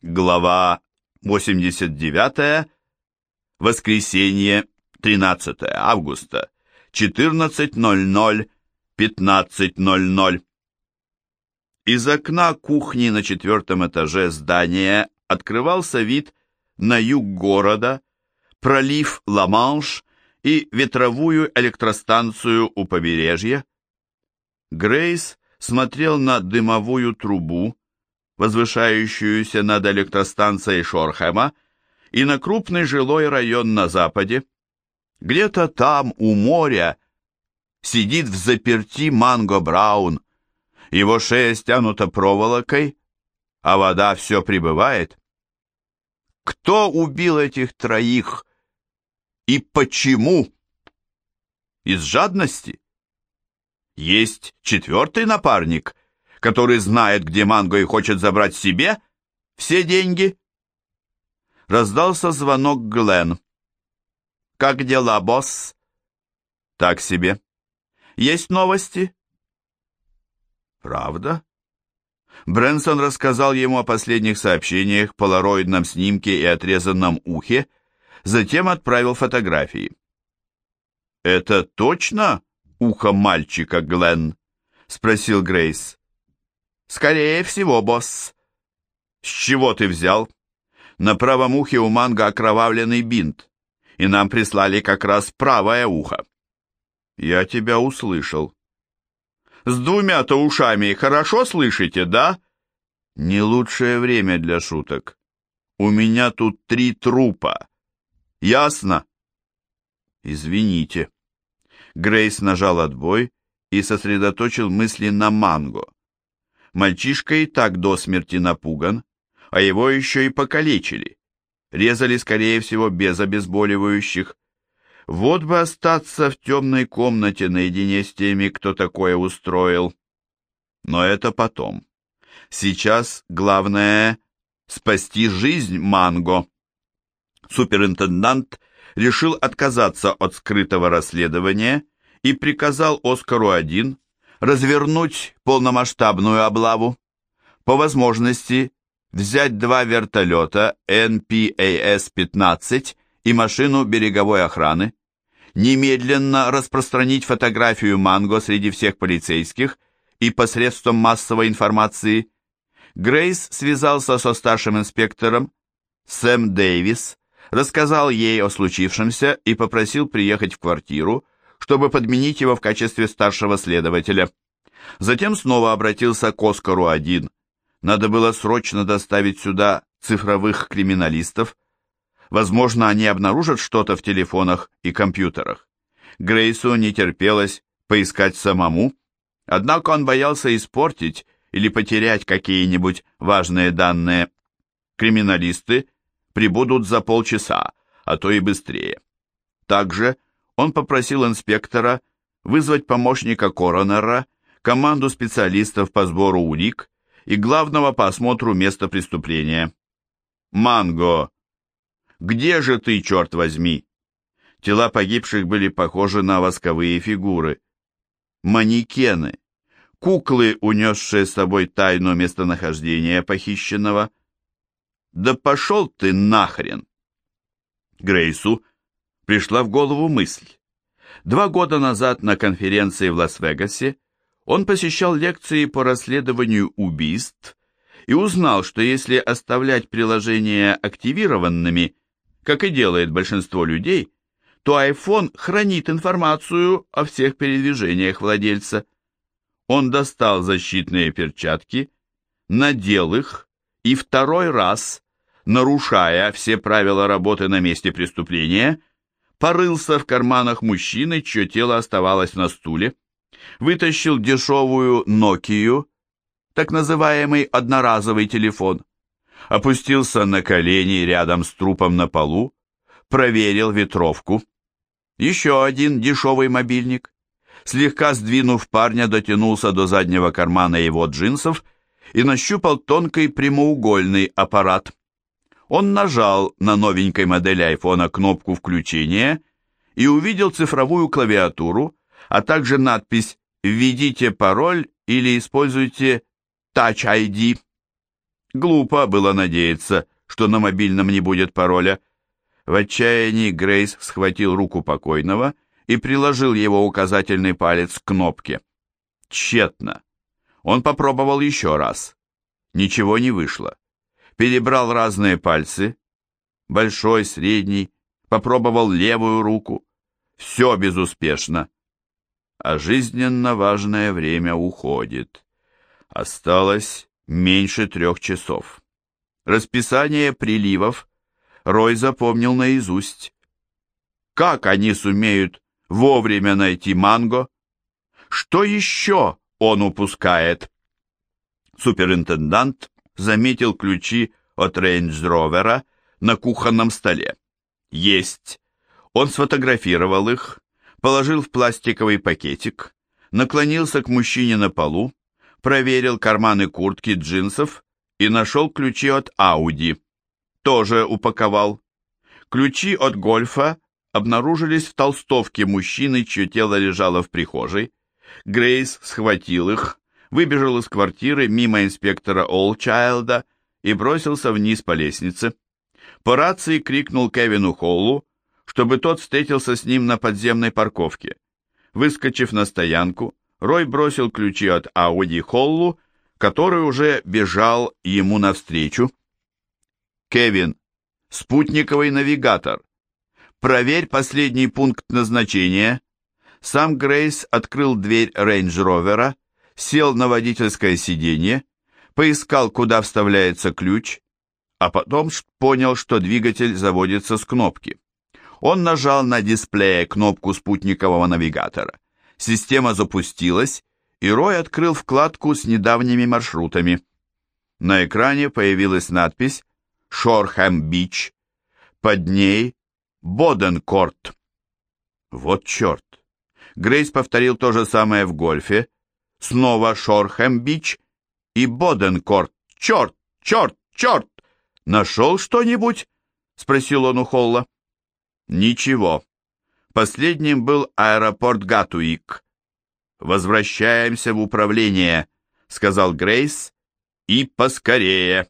Глава 89. Воскресенье, 13 августа, 14.00, 15.00. Из окна кухни на четвертом этаже здания открывался вид на юг города, пролив Ла-Манш и ветровую электростанцию у побережья. Грейс смотрел на дымовую трубу, возвышающуюся над электростанцией Шорхема, и на крупный жилой район на западе. Где-то там, у моря, сидит в заперти Манго Браун. Его шея стянута проволокой, а вода все прибывает. Кто убил этих троих и почему? Из жадности? Есть четвертый напарник, который знает, где Манго и хочет забрать себе все деньги? Раздался звонок Глен. «Как дела, босс?» «Так себе. Есть новости?» «Правда?» Брэнсон рассказал ему о последних сообщениях, полароидном снимке и отрезанном ухе, затем отправил фотографии. «Это точно ухо мальчика, Глен?» — спросил Грейс. «Скорее всего, босс». «С чего ты взял?» «На правом ухе у Манга окровавленный бинт, и нам прислали как раз правое ухо». «Я тебя услышал». «С двумя-то ушами хорошо слышите, да?» «Не лучшее время для шуток. У меня тут три трупа. Ясно?» «Извините». Грейс нажал отбой и сосредоточил мысли на Манго. Мальчишка и так до смерти напуган, а его еще и покалечили. Резали, скорее всего, без обезболивающих. Вот бы остаться в темной комнате наедине с теми, кто такое устроил. Но это потом. Сейчас главное — спасти жизнь Манго. Суперинтендант решил отказаться от скрытого расследования и приказал Оскару-1 развернуть полномасштабную облаву. По возможности взять два вертолета NPAS-15 и машину береговой охраны, немедленно распространить фотографию Манго среди всех полицейских и посредством массовой информации. Грейс связался со старшим инспектором Сэм Дэвис, рассказал ей о случившемся и попросил приехать в квартиру, чтобы подменить его в качестве старшего следователя. Затем снова обратился к Оскару-1. Надо было срочно доставить сюда цифровых криминалистов. Возможно, они обнаружат что-то в телефонах и компьютерах. Грейсу не терпелось поискать самому, однако он боялся испортить или потерять какие-нибудь важные данные. Криминалисты прибудут за полчаса, а то и быстрее. Также он попросил инспектора вызвать помощника коронера, команду специалистов по сбору улик и главного по осмотру места преступления. «Манго! Где же ты, черт возьми?» Тела погибших были похожи на восковые фигуры. Манекены, куклы, унесшие с собой тайну местонахождения похищенного. «Да пошел ты нахрен!» Грейсу пришла в голову мысль. Два года назад на конференции в Лас-Вегасе он посещал лекции по расследованию убийств и узнал, что если оставлять приложения активированными, как и делает большинство людей, то iPhone хранит информацию о всех передвижениях владельца. Он достал защитные перчатки, надел их и второй раз, нарушая все правила работы на месте преступления, порылся в карманах мужчины, чье тело оставалось на стуле, вытащил дешевую Нокию, так называемый одноразовый телефон, опустился на колени рядом с трупом на полу, проверил ветровку. Еще один дешевый мобильник. Слегка сдвинув парня, дотянулся до заднего кармана его джинсов и нащупал тонкий прямоугольный аппарат. Он нажал на новенькой модели айфона кнопку включения и увидел цифровую клавиатуру, а также надпись «Введите пароль или используйте Touch ID». Глупо было надеяться, что на мобильном не будет пароля. В отчаянии Грейс схватил руку покойного и приложил его указательный палец к кнопке. Тщетно. Он попробовал еще раз. Ничего не вышло. Перебрал разные пальцы. Большой, средний. Попробовал левую руку. Все безуспешно. А жизненно важное время уходит. Осталось меньше трех часов. Расписание приливов Рой запомнил наизусть. Как они сумеют вовремя найти Манго? Что еще он упускает? Суперинтендант заметил ключи от рейндж-ровера на кухонном столе. Есть. Он сфотографировал их, положил в пластиковый пакетик, наклонился к мужчине на полу, проверил карманы куртки джинсов и нашел ключи от Ауди. Тоже упаковал. Ключи от гольфа обнаружились в толстовке мужчины, чье тело лежало в прихожей. Грейс схватил их, выбежал из квартиры мимо инспектора Олчайлда и бросился вниз по лестнице. По рации крикнул Кевину Холлу, чтобы тот встретился с ним на подземной парковке. Выскочив на стоянку, Рой бросил ключи от Ауди Холлу, который уже бежал ему навстречу. «Кевин, спутниковый навигатор. Проверь последний пункт назначения». Сам Грейс открыл дверь рейндж-ровера, сел на водительское сиденье, поискал, куда вставляется ключ, а потом понял, что двигатель заводится с кнопки. Он нажал на дисплее кнопку спутникового навигатора. Система запустилась, и Рой открыл вкладку с недавними маршрутами. На экране появилась надпись «Шорхэм-Бич», под ней «Боденкорт». Вот черт! Грейс повторил то же самое в гольфе, снова Шорхэм-Бич и Боденкорт. Черт, черт, черт! Нашел что-нибудь? Спросил он у Холла. Ничего. Последним был аэропорт Гатуик. «Возвращаемся в управление», — сказал Грейс, — «и поскорее».